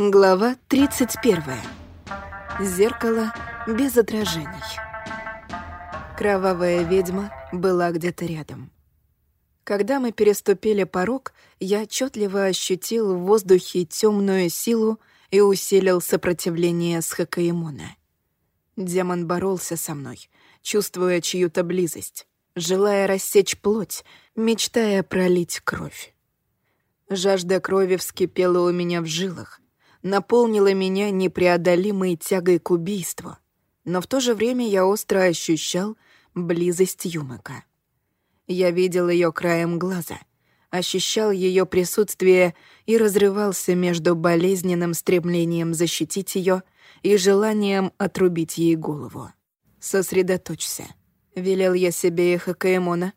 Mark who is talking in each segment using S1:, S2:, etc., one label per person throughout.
S1: Глава 31. Зеркало без отражений. Кровавая ведьма была где-то рядом. Когда мы переступили порог, я отчетливо ощутил в воздухе темную силу и усилил сопротивление с Хакаимона. Демон боролся со мной, чувствуя чью-то близость, желая рассечь плоть, мечтая пролить кровь. Жажда крови вскипела у меня в жилах, наполнила меня непреодолимой тягой к убийству, но в то же время я остро ощущал близость Юмака. Я видел ее краем глаза, ощущал ее присутствие и разрывался между болезненным стремлением защитить ее и желанием отрубить ей голову. «Сосредоточься», — велел я себе и Хакаэмона.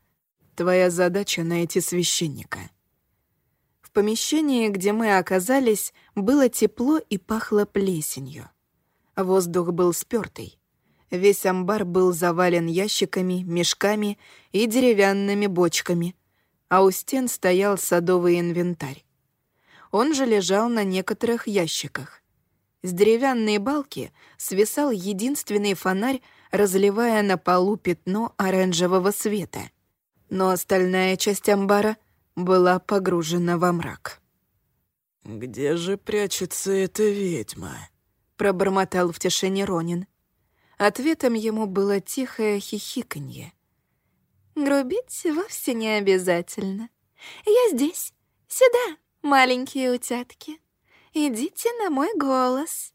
S1: «Твоя задача — найти священника». В помещении, где мы оказались, было тепло и пахло плесенью. Воздух был спёртый. Весь амбар был завален ящиками, мешками и деревянными бочками, а у стен стоял садовый инвентарь. Он же лежал на некоторых ящиках. С деревянной балки свисал единственный фонарь, разливая на полу пятно оранжевого света. Но остальная часть амбара — была погружена во мрак.
S2: «Где же прячется эта ведьма?»
S1: — пробормотал в тишине Ронин. Ответом ему было тихое хихиканье. «Грубить вовсе не обязательно. Я здесь. Сюда, маленькие утятки. Идите на мой голос».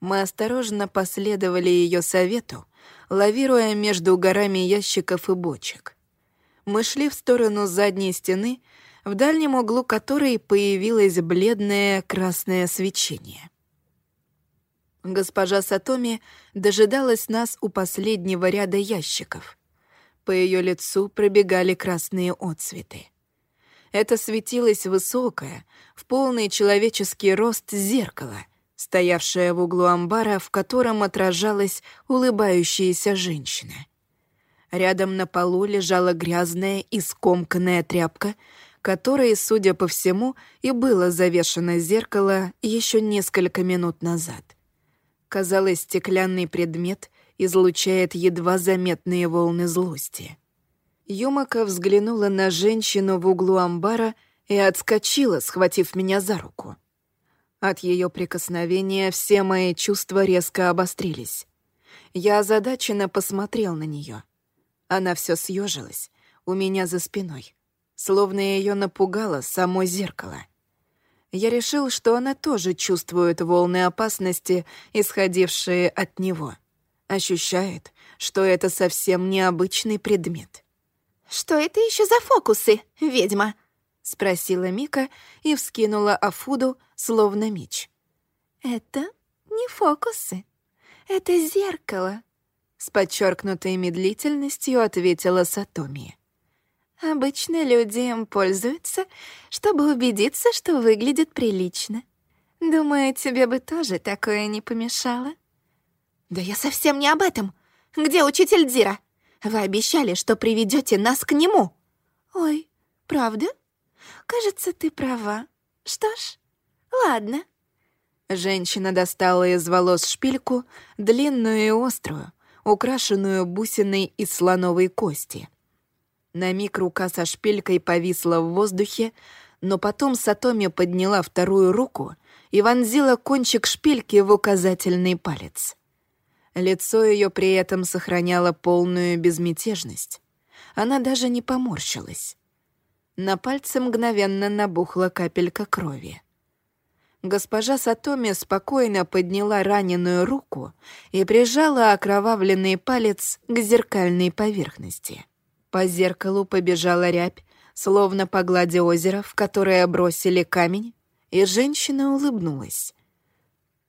S1: Мы осторожно последовали ее совету, лавируя между горами ящиков и бочек мы шли в сторону задней стены, в дальнем углу которой появилось бледное красное свечение. Госпожа Сатоми дожидалась нас у последнего ряда ящиков. По ее лицу пробегали красные отцветы. Это светилось высокое, в полный человеческий рост зеркало, стоявшее в углу амбара, в котором отражалась улыбающаяся женщина — Рядом на полу лежала грязная и скомканная тряпка, которой, судя по всему, и было завешено зеркало еще несколько минут назад. Казалось, стеклянный предмет излучает едва заметные волны злости. Юмака взглянула на женщину в углу амбара и отскочила, схватив меня за руку. От ее прикосновения все мои чувства резко обострились. Я озадаченно посмотрел на нее — она все съежилась у меня за спиной, словно ее напугало само зеркало. Я решил, что она тоже чувствует волны опасности, исходившие от него. Ощущает, что это совсем необычный предмет.
S3: «Что это еще за фокусы, ведьма?»
S1: — спросила Мика и вскинула Афуду, словно меч.
S3: «Это не фокусы. Это зеркало»,
S1: с подчеркнутой медлительностью ответила Сатоми.
S3: «Обычно люди им пользуются, чтобы убедиться, что выглядит прилично. Думаю, тебе бы тоже такое не помешало». «Да я совсем не об этом. Где учитель Дзира? Вы обещали, что приведете нас к нему». «Ой, правда? Кажется, ты права. Что ж, ладно».
S1: Женщина достала из волос шпильку, длинную и острую, украшенную бусиной из слоновой кости. На миг рука со шпилькой повисла в воздухе, но потом Сатоми подняла вторую руку и вонзила кончик шпильки в указательный палец. Лицо ее при этом сохраняло полную безмятежность. Она даже не поморщилась. На пальце мгновенно набухла капелька крови. Госпожа Сатоми спокойно подняла раненую руку и прижала окровавленный палец к зеркальной поверхности. По зеркалу побежала рябь, словно по глади озера, в которое бросили камень, и женщина улыбнулась.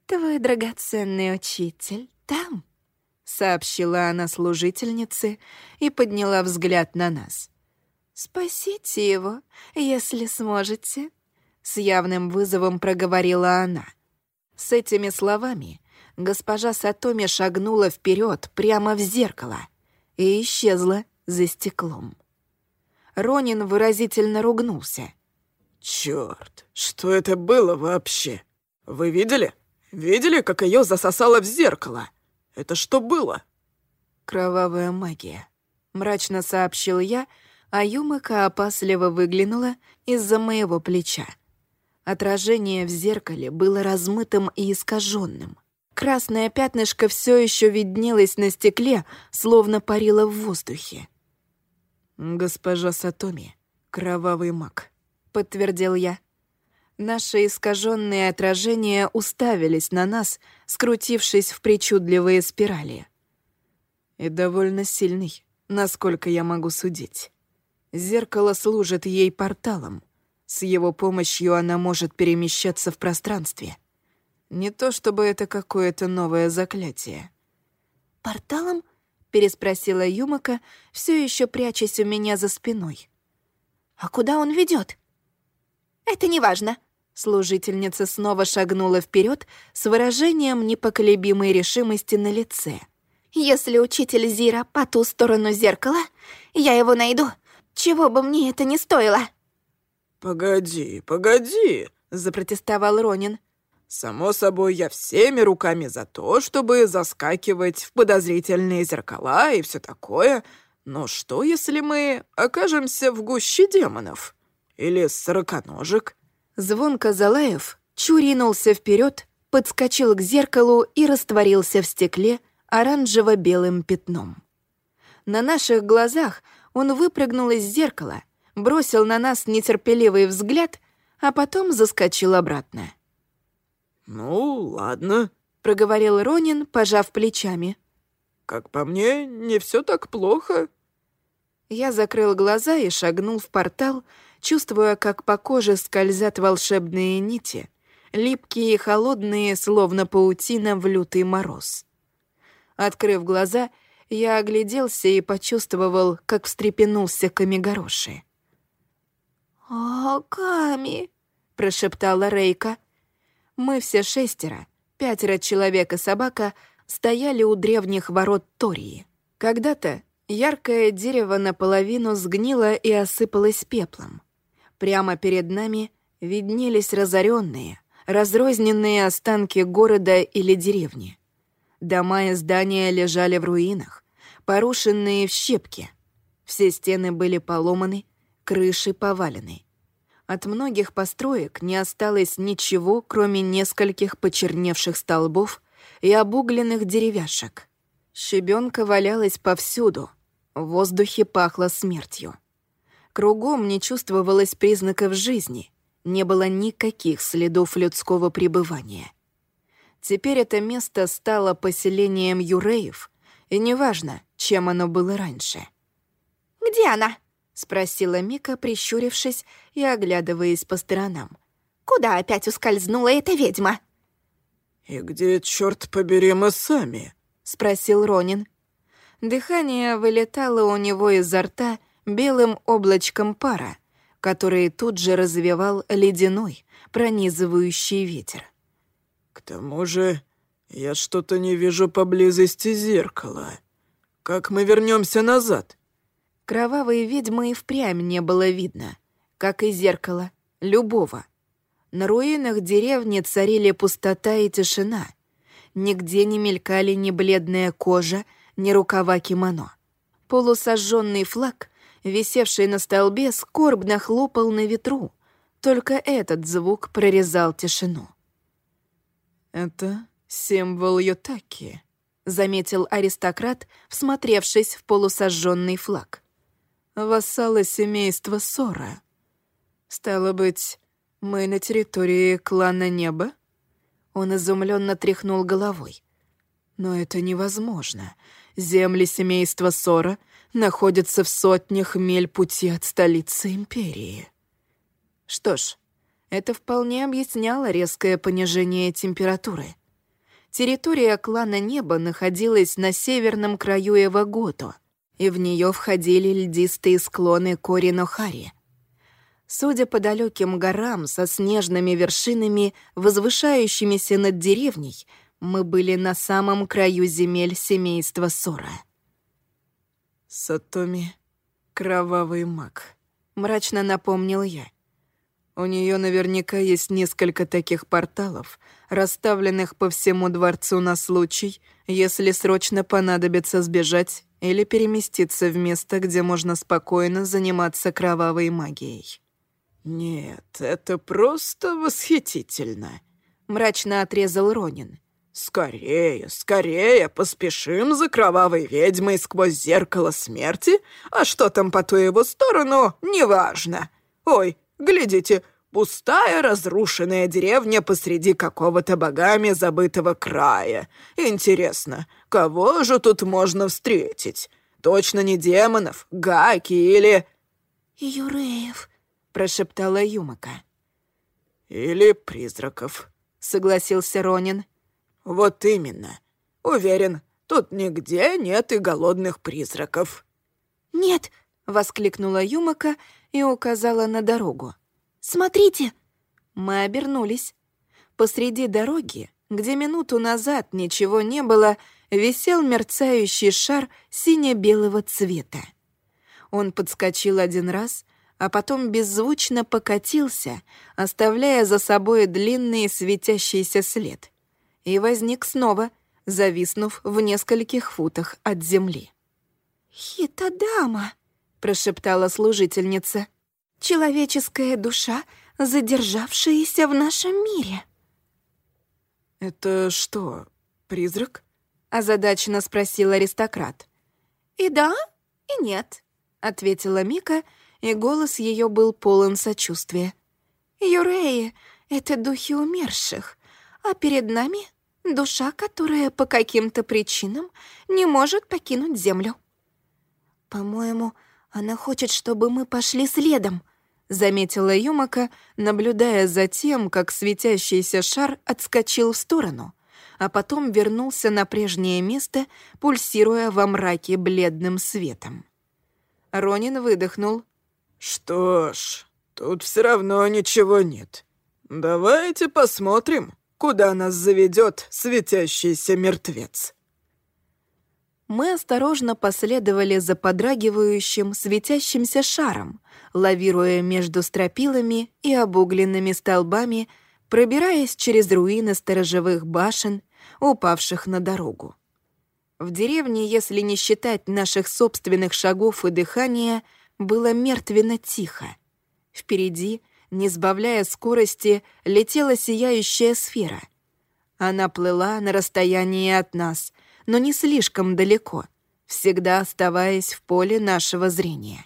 S3: «Твой драгоценный учитель там», —
S1: сообщила она служительнице и подняла взгляд на нас.
S3: «Спасите его, если сможете».
S1: С явным вызовом проговорила она. С этими словами госпожа Сатоми шагнула вперед прямо в зеркало и исчезла за стеклом. Ронин выразительно ругнулся.
S2: «Чёрт, что это было вообще?» Вы видели? Видели, как ее засосало в зеркало? Это что было?»
S1: «Кровавая магия», — мрачно сообщил я, а Юмака опасливо выглянула из-за моего плеча. Отражение в зеркале было размытым и искаженным. Красное пятнышко все еще виднелось на стекле, словно парило в воздухе. «Госпожа Сатоми, кровавый маг», — подтвердил я. Наши искаженные отражения уставились на нас, скрутившись в причудливые спирали. И довольно сильный, насколько я могу судить. Зеркало служит ей порталом. С его помощью она может перемещаться в пространстве. Не то чтобы это какое-то новое заклятие.
S3: «Порталом?» — переспросила Юмака, все еще прячась у меня за спиной. «А куда он ведет? «Это не важно», Служительница снова шагнула вперед с выражением непоколебимой решимости на лице. «Если учитель Зира по ту сторону зеркала, я его найду, чего бы мне это ни стоило».
S2: «Погоди, погоди», — запротестовал Ронин. «Само собой, я всеми руками за то, чтобы заскакивать в подозрительные зеркала и все такое. Но что, если мы окажемся в гуще демонов? Или сороконожек?»
S1: Звонко Залаев чуринулся вперед, подскочил к зеркалу и растворился в стекле оранжево-белым пятном. На наших глазах он выпрыгнул из зеркала, бросил на нас нетерпеливый взгляд, а потом заскочил обратно.
S2: «Ну, ладно», —
S1: проговорил Ронин, пожав плечами.
S2: «Как по мне, не все так плохо».
S1: Я закрыл глаза и шагнул в портал, чувствуя, как по коже скользят волшебные нити, липкие и холодные, словно паутина в лютый мороз. Открыв глаза, я огляделся и почувствовал, как встрепенулся Камигороши.
S3: «О, Ками!»
S1: — прошептала Рейка. Мы все шестеро, пятеро человек и собака, стояли у древних ворот Тории. Когда-то яркое дерево наполовину сгнило и осыпалось пеплом. Прямо перед нами виднелись разоренные, разрозненные останки города или деревни. Дома и здания лежали в руинах, порушенные в щепки. Все стены были поломаны, крыши повалены. От многих построек не осталось ничего, кроме нескольких почерневших столбов и обугленных деревяшек. Щебенка валялась повсюду, в воздухе пахло смертью. Кругом не чувствовалось признаков жизни, не было никаких следов людского пребывания. Теперь это место стало поселением юреев, и неважно, чем оно было раньше.
S3: «Где она?»
S1: — спросила Мика, прищурившись и оглядываясь по сторонам.
S3: «Куда опять ускользнула эта ведьма?»
S2: «И где, черт побери, мы сами?»
S1: — спросил Ронин. Дыхание вылетало у него изо рта, белым облачком пара, который тут же развивал ледяной, пронизывающий ветер.
S2: «К тому же я что-то не вижу поблизости зеркала. Как мы вернемся назад?»
S1: Кровавой ведьмы и впрямь не было видно, как и зеркало, любого. На руинах деревни царили пустота и тишина. Нигде не мелькали ни бледная кожа, ни рукава кимоно. Полусожженный флаг висевший на столбе, скорбно хлопал на ветру. Только этот звук прорезал тишину. «Это символ Ютаки», — заметил аристократ, всмотревшись в полусожженный флаг. «Вассалы семейства Сора. Стало быть, мы на территории клана Неба?» Он изумленно тряхнул головой. «Но это невозможно. Земли семейства Сора находится в сотнях миль пути от столицы империи. Что ж, это вполне объясняло резкое понижение температуры. Территория клана Неба находилась на северном краю Эвагото, и в нее входили льдистые склоны Коринохари. Судя по далеким горам со снежными вершинами, возвышающимися над деревней, мы были на самом краю земель семейства Сора.
S2: «Сатоми — кровавый маг», — мрачно напомнил я.
S1: У нее наверняка есть несколько таких порталов, расставленных по всему дворцу на случай, если срочно понадобится сбежать или переместиться в место, где можно спокойно заниматься кровавой магией.
S2: «Нет, это просто восхитительно», — мрачно отрезал Ронин. «Скорее, скорее, поспешим за кровавой ведьмой сквозь зеркало смерти, а что там по ту его сторону, неважно. Ой, Глядите, пустая разрушенная деревня посреди какого-то богами забытого края. Интересно, кого же тут можно встретить? Точно не демонов, гаки или...»
S3: «Юреев», —
S2: прошептала Юмака. «Или призраков», — согласился Ронин. «Вот именно. Уверен, тут нигде нет и голодных призраков».
S3: «Нет», — воскликнула Юмака и указала на дорогу. «Смотрите!» Мы обернулись. Посреди дороги, где минуту назад ничего не было, висел мерцающий шар сине-белого цвета. Он подскочил один раз, а потом беззвучно покатился, оставляя за собой длинный светящийся след. И возник снова, зависнув в нескольких футах от земли. «Хитадама!» прошептала служительница. «Человеческая душа, задержавшаяся в нашем мире».
S1: «Это что, призрак?»
S3: — озадаченно спросил аристократ. «И да, и нет», — ответила Мика, и голос ее был полон сочувствия. «Юреи — это духи умерших, а перед нами — душа, которая по каким-то причинам не может покинуть Землю». «По-моему, «Она хочет, чтобы мы пошли следом», — заметила Юмака, наблюдая за тем, как светящийся шар отскочил в сторону, а потом вернулся на прежнее место, пульсируя во мраке бледным светом. Ронин выдохнул.
S2: «Что ж, тут все равно ничего нет. Давайте посмотрим, куда нас заведет светящийся мертвец»
S3: мы осторожно последовали за подрагивающим, светящимся шаром, лавируя между стропилами и обугленными столбами, пробираясь через руины сторожевых башен, упавших на дорогу. В деревне, если не считать наших собственных шагов и дыхания, было мертвенно тихо. Впереди, не сбавляя скорости, летела сияющая сфера. Она плыла на расстоянии от нас — но не слишком далеко, всегда оставаясь в поле нашего зрения.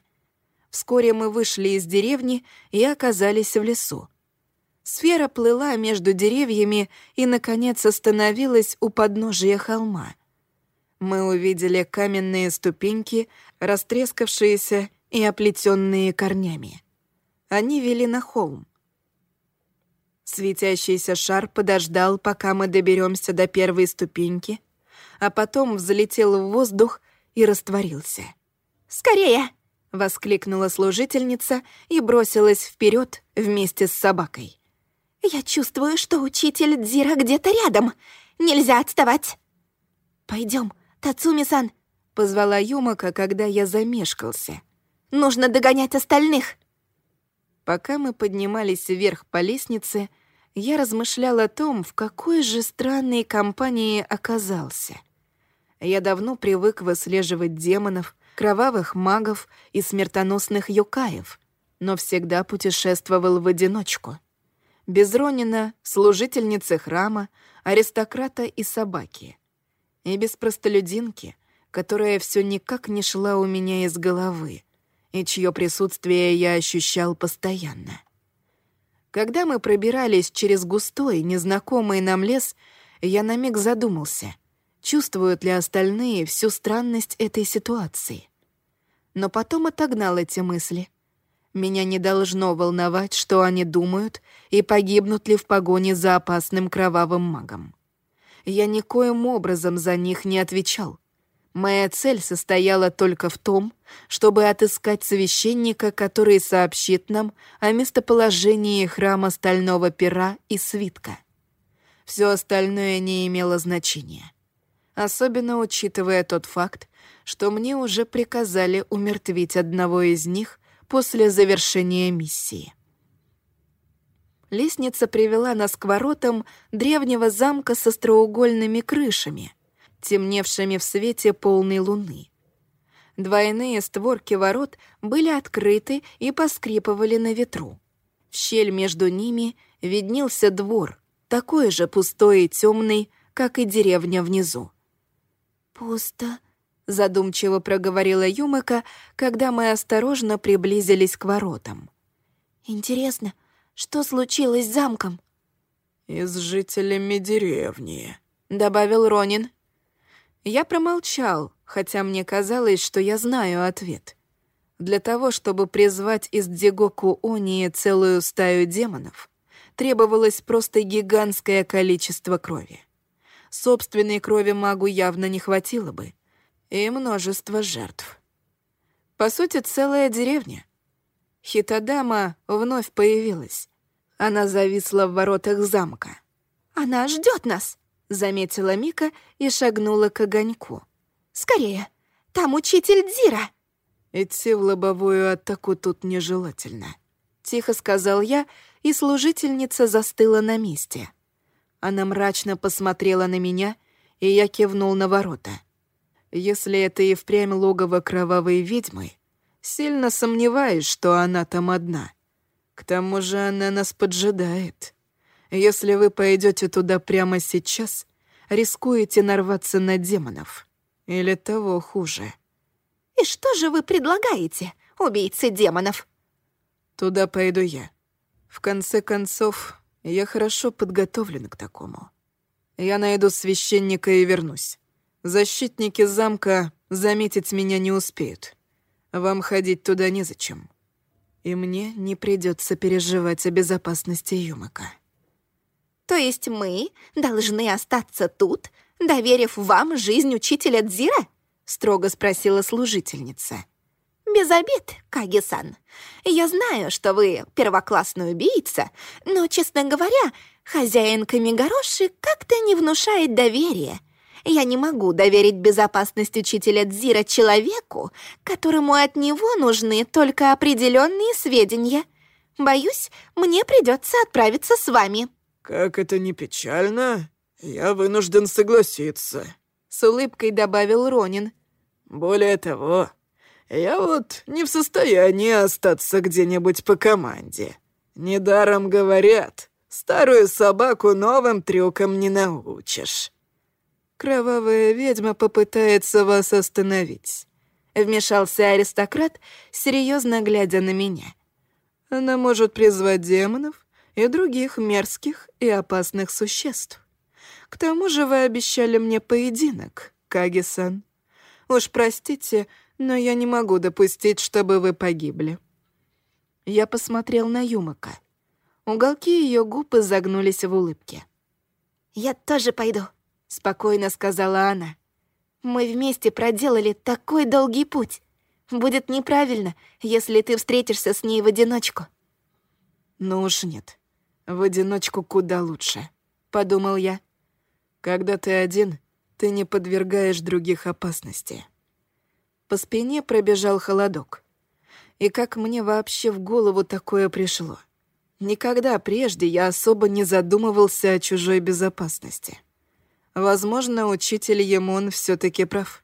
S3: Вскоре мы вышли из деревни и оказались в лесу. Сфера плыла между деревьями и, наконец, остановилась у подножия холма. Мы увидели каменные ступеньки, растрескавшиеся и оплетенные корнями. Они вели на холм. Светящийся шар подождал, пока мы доберемся до первой ступеньки, а потом взлетел в воздух и растворился. «Скорее!» — воскликнула служительница и бросилась вперед вместе с собакой. «Я чувствую, что учитель Дзира где-то рядом. Нельзя отставать!» «Пойдем, Тацуми-сан!» — позвала Юмака, когда я замешкался. «Нужно догонять остальных!» Пока мы поднимались вверх по лестнице, я размышлял о том, в какой же странной компании оказался — я давно привык выслеживать демонов, кровавых магов и смертоносных юкаев, но всегда путешествовал в одиночку. Без Ронина, служительницы храма, аристократа и собаки. И без простолюдинки, которая все никак не шла у меня из головы, и чье присутствие я ощущал постоянно. Когда мы пробирались через густой, незнакомый нам лес, я на миг задумался — чувствуют ли остальные всю странность этой ситуации. Но потом отогнал эти мысли. Меня не должно волновать, что они думают и погибнут ли в погоне за опасным кровавым магом. Я никоим образом за них не отвечал. Моя цель состояла только в том, чтобы отыскать священника, который сообщит нам о местоположении храма Стального Пера и Свитка. Все остальное не имело значения особенно учитывая тот факт, что мне уже приказали умертвить одного из них после завершения миссии.
S1: Лестница привела нас к воротам древнего замка со остроугольными крышами, темневшими в свете полной луны. Двойные створки ворот были открыты и поскрипывали на ветру. В щель между ними виднелся двор, такой же пустой и темный, как и деревня внизу.
S3: «Пусто», —
S1: задумчиво проговорила Юмака, когда мы осторожно приблизились к воротам.
S3: «Интересно, что случилось с замком?»
S2: «И с жителями деревни», —
S1: добавил Ронин. Я промолчал, хотя мне казалось, что я знаю ответ. Для того, чтобы призвать из Дигоку Онии целую стаю демонов, требовалось просто гигантское количество крови. Собственной крови магу явно не хватило бы. И множество жертв. По сути, целая деревня. Хитадама вновь появилась. Она зависла в воротах замка.
S3: «Она ждет нас!» — заметила Мика и шагнула к огоньку. «Скорее! Там учитель Дзира!»
S2: «Идти в лобовую атаку тут нежелательно», —
S1: тихо сказал я, и служительница застыла на месте. Она мрачно посмотрела на меня, и я кивнул на ворота. Если это и впрямь логово кровавой ведьмы, сильно сомневаюсь, что она там одна. К тому же она нас поджидает. Если вы пойдете туда прямо сейчас, рискуете нарваться на демонов. Или того хуже.
S3: «И что же вы предлагаете, убийцы демонов?»
S2: «Туда пойду я. В конце концов, я хорошо подготовлен к такому. Я найду священника и вернусь. Защитники замка заметить меня не успеют. Вам ходить туда незачем. И мне не придется переживать о безопасности Юмака.
S3: То есть мы должны остаться тут, доверив вам жизнь учителя Дзира? Строго спросила служительница. «Без обид, Каги-сан. Я знаю, что вы первоклассный убийца, но, честно говоря, хозяин Камигороши как-то не внушает доверия. Я не могу доверить безопасность учителя Дзира человеку, которому от него нужны только определенные сведения. Боюсь, мне придется отправиться с вами».
S2: «Как это не печально, я вынужден согласиться», — с улыбкой добавил Ронин. «Более того, я вот не в состоянии остаться где-нибудь по команде. Недаром говорят, старую собаку новым трюкам не научишь. Кровавая ведьма попытается вас остановить. Вмешался аристократ, серьезно глядя на меня. Она может призвать демонов и других мерзких и опасных существ. К тому же вы обещали мне поединок, Каги-сан. Уж простите, но я не могу допустить, чтобы вы погибли». Я посмотрел на Юмака. Уголки ее губ изогнулись в улыбке.
S3: «Я тоже пойду», — спокойно сказала она. «Мы вместе проделали такой долгий путь. Будет неправильно, если ты встретишься с ней в одиночку».
S2: «Ну уж нет. В одиночку куда лучше», — подумал я. «Когда ты один, ты не подвергаешь других опасности». По спине пробежал холодок. И как мне вообще в голову такое пришло? Никогда прежде я особо не задумывался о чужой безопасности. Возможно, учитель Емон все таки прав.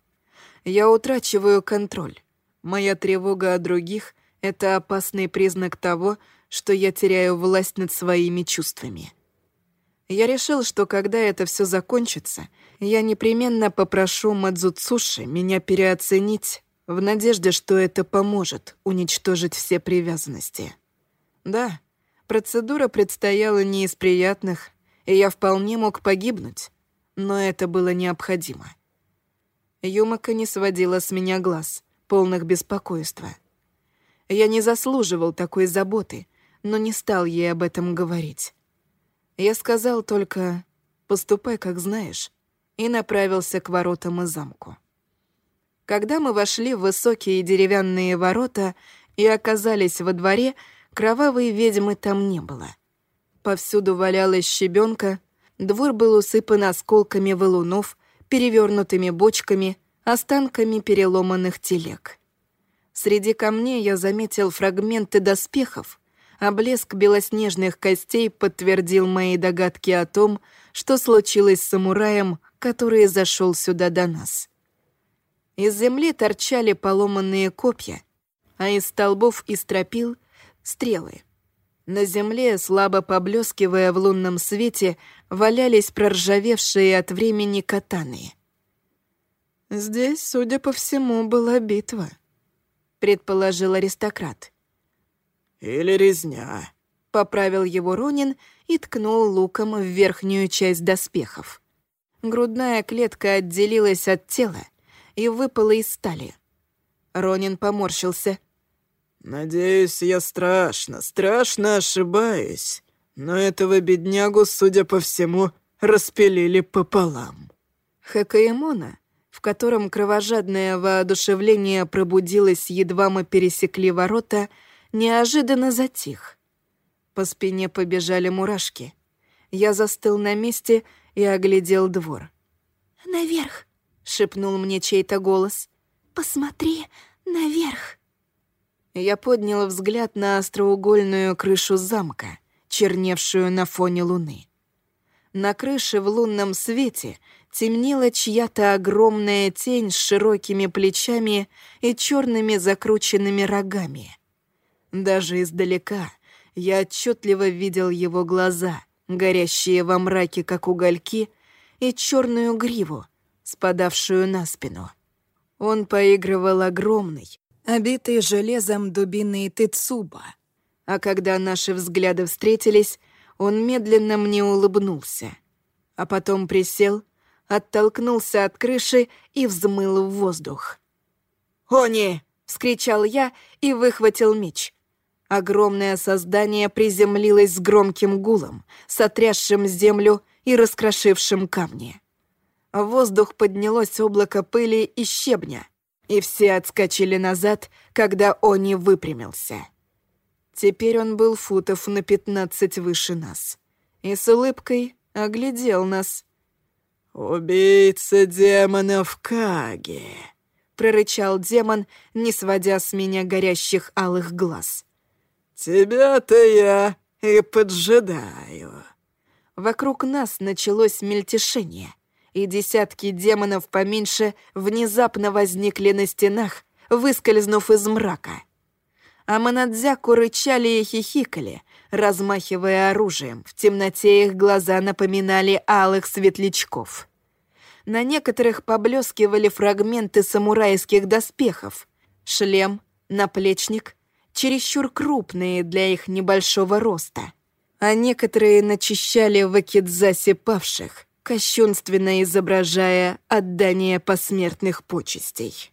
S2: Я утрачиваю контроль. Моя тревога о других — это опасный признак того, что я теряю власть над своими чувствами. Я решил, что когда это все закончится, я непременно попрошу Мадзуцуши меня переоценить в надежде, что это поможет уничтожить все привязанности. Да, процедура предстояла не из приятных, и я вполне мог погибнуть, но это было необходимо. Юмака не сводила с меня глаз, полных беспокойства. Я не заслуживал такой заботы, но не стал ей об этом говорить. Я сказал только «поступай, как знаешь», и направился к воротам и замку. Когда мы вошли в высокие деревянные ворота и оказались во дворе, кровавой ведьмы там не было. Повсюду валялась щебенка, двор был усыпан осколками валунов, перевернутыми бочками, останками переломанных телег. Среди камней я заметил фрагменты доспехов,
S1: а блеск белоснежных костей подтвердил мои догадки о том, что случилось с самураем, который зашел сюда до нас. Из земли торчали поломанные копья, а из столбов и стропил — стрелы. На земле, слабо поблескивая в лунном свете, валялись проржавевшие от времени катаны. «Здесь, судя по всему, была битва», — предположил аристократ.
S2: «Или резня», —
S1: поправил его Ронин и ткнул луком в верхнюю часть доспехов. Грудная клетка отделилась от тела и выпала из стали. Ронин поморщился.
S2: «Надеюсь, я страшно, страшно ошибаюсь, но этого беднягу, судя по всему, распилили пополам».
S1: Хакаемона, в котором кровожадное воодушевление пробудилось, едва мы пересекли ворота, неожиданно затих. По спине побежали мурашки. Я застыл на месте и оглядел двор.
S3: «Наверх!» — шепнул мне чей-то голос. «Посмотри наверх!»
S1: Я поднял взгляд на остроугольную крышу замка, черневшую на фоне луны. На крыше в лунном свете темнела чья-то огромная тень с широкими плечами и черными закрученными рогами. Даже издалека я отчетливо видел его глаза, горящие во мраке, как угольки, и черную гриву, спадавшую на спину. Он поигрывал огромный, обитый железом дубиной Тыцуба. А когда наши взгляды встретились, он медленно мне улыбнулся. А потом присел, оттолкнулся от крыши и взмыл в воздух. «Они!» — вскричал я и выхватил меч. Огромное создание приземлилось с громким гулом, сотрясшим землю и раскрошившим камни. В воздух поднялось облако пыли и щебня — и все отскочили назад, когда Они выпрямился. Теперь он был футов на пятнадцать выше нас и с улыбкой оглядел нас.
S2: «Убийца демонов Каги!» — прорычал демон, не сводя с меня горящих алых глаз. «Тебя-то я и поджидаю».
S1: Вокруг нас началось мельтешение — и десятки демонов поменьше внезапно возникли на стенах, выскользнув из мрака. А Манадзяку рычали и хихикали, размахивая оружием. В темноте их глаза напоминали алых светлячков. На некоторых поблескивали фрагменты самурайских доспехов. Шлем, наплечник, чересчур крупные для их небольшого роста. А некоторые начищали в акидзасе павших, кощунственно изображая отдание посмертных почестей.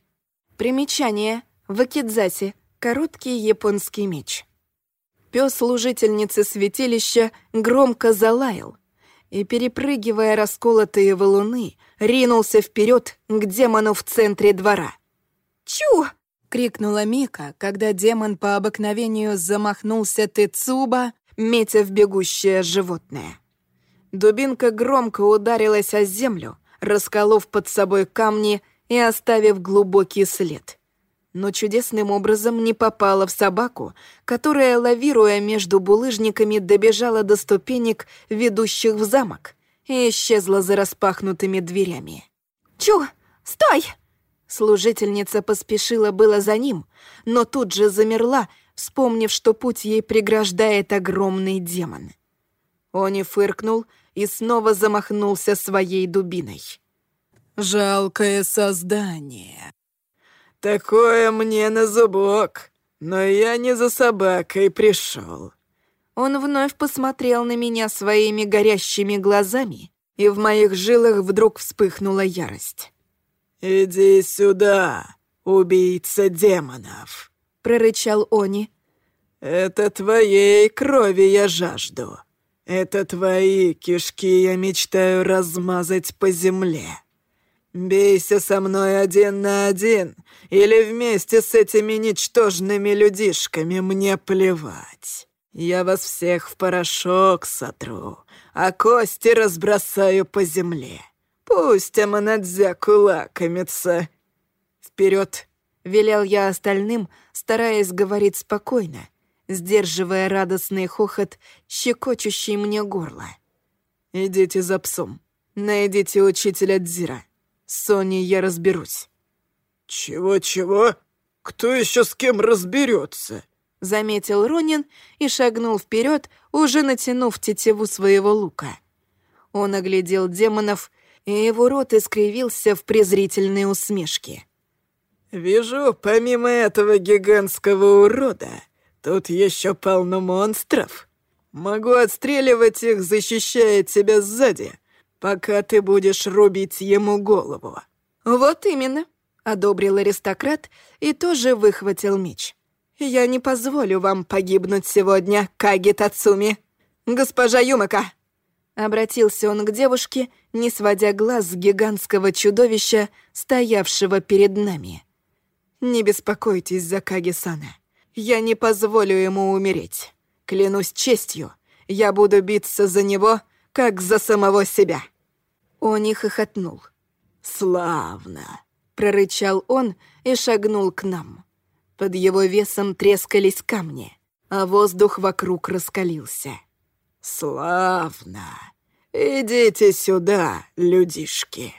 S1: Примечание. В Акидзасе короткий японский меч. Пес служительницы святилища громко залаял и, перепрыгивая расколотые валуны, ринулся вперед к демону в центре двора.
S3: «Чу!»
S1: — крикнула Мика, когда демон по обыкновению замахнулся Тецуба, метя в бегущее животное. Дубинка громко ударилась о землю, расколов под собой камни и оставив глубокий след. Но чудесным образом не попала в собаку, которая, лавируя между булыжниками, добежала до ступенек, ведущих в замок, и исчезла за распахнутыми дверями.
S3: «Чу, стой!»
S1: Служительница поспешила было за ним, но тут же замерла, вспомнив, что путь ей преграждает огромный демон. Они фыркнул — и снова замахнулся своей дубиной.
S2: «Жалкое создание. Такое мне на зубок, но я не за собакой пришел».
S1: Он вновь посмотрел на меня своими горящими глазами, и в моих жилах вдруг вспыхнула ярость.
S2: «Иди сюда, убийца демонов», —
S1: прорычал Они.
S2: «Это твоей крови я жажду. Это твои кишки я мечтаю размазать по земле. Бейся со мной один на один или вместе с этими ничтожными людишками, мне плевать. Я вас всех в порошок сотру, а кости разбросаю по земле. Пусть Аманадзяку лакомится.
S1: Вперед! велел я остальным, стараясь говорить спокойно, сдерживая радостный хохот, щекочущий мне горло.
S2: «Идите за псом. Найдите учителя Дзира. С Соней я разберусь». «Чего-чего? Кто еще с кем разберется?
S1: заметил Ронин и шагнул вперед, уже натянув тетиву своего лука. Он оглядел демонов, и его рот искривился в презрительной усмешке.
S2: «Вижу, помимо этого гигантского урода, тут еще полно монстров. Могу отстреливать их, защищая тебя сзади, пока ты будешь рубить ему голову».
S1: «Вот именно», — одобрил аристократ и тоже выхватил меч. «Я не позволю вам погибнуть сегодня, Каги Тацуми. Госпожа Юмака!» Обратился он к девушке, не сводя глаз с гигантского чудовища, стоявшего перед нами. «Не беспокойтесь за Каги-сана. Я не позволю ему умереть. Клянусь честью, я буду биться за него, как за самого себя». Он и хохотнул.
S2: «Славно!»
S1: — прорычал он и шагнул к нам. Под его весом трескались камни, а воздух вокруг раскалился.
S2: «Славно! Идите сюда, людишки.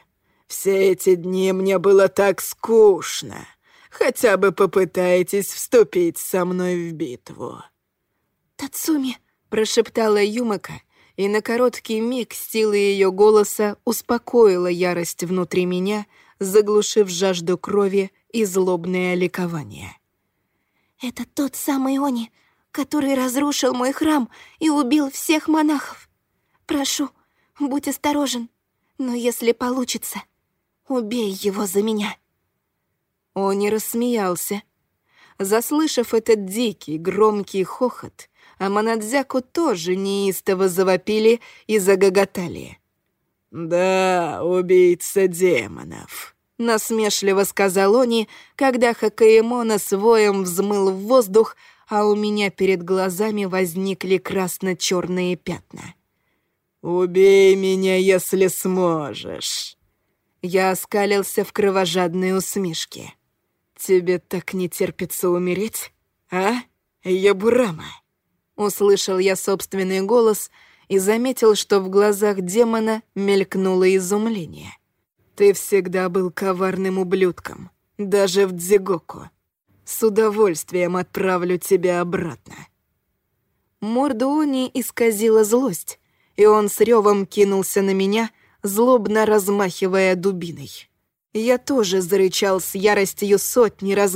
S2: Все эти дни мне было так скучно. Хотя бы попытайтесь вступить со мной в битву».
S1: «Тацуми!» — прошептала Юмака, и на короткий миг сила ее голоса успокоила ярость внутри меня, заглушив жажду крови и злобное ликование.
S3: «Это тот самый Они, который разрушил мой храм и убил всех монахов. Прошу, будь осторожен, но если получится, убей его за меня».
S1: Он не рассмеялся. Заслышав этот дикий, громкий хохот, Аманадзяку тоже неистово завопили и загоготали.
S2: «Да, убийца демонов», —
S1: насмешливо сказал Они, когда Хакаемона с воем взмыл в воздух, а у меня перед глазами возникли красно-черные пятна.
S2: «Убей меня, если сможешь!»
S1: Я оскалился в кровожадной усмешке. «Тебе так не терпится умереть, а, Ябурама?» Услышал я собственный голос и заметил, что в глазах демона мелькнуло изумление. «Ты всегда был коварным ублюдком, даже в Дзигоку. С удовольствием отправлю тебя обратно». Морду Они исказила злость, и он с ревом кинулся на меня, злобно размахивая дубиной. Я тоже зарычал с яростью сотни раз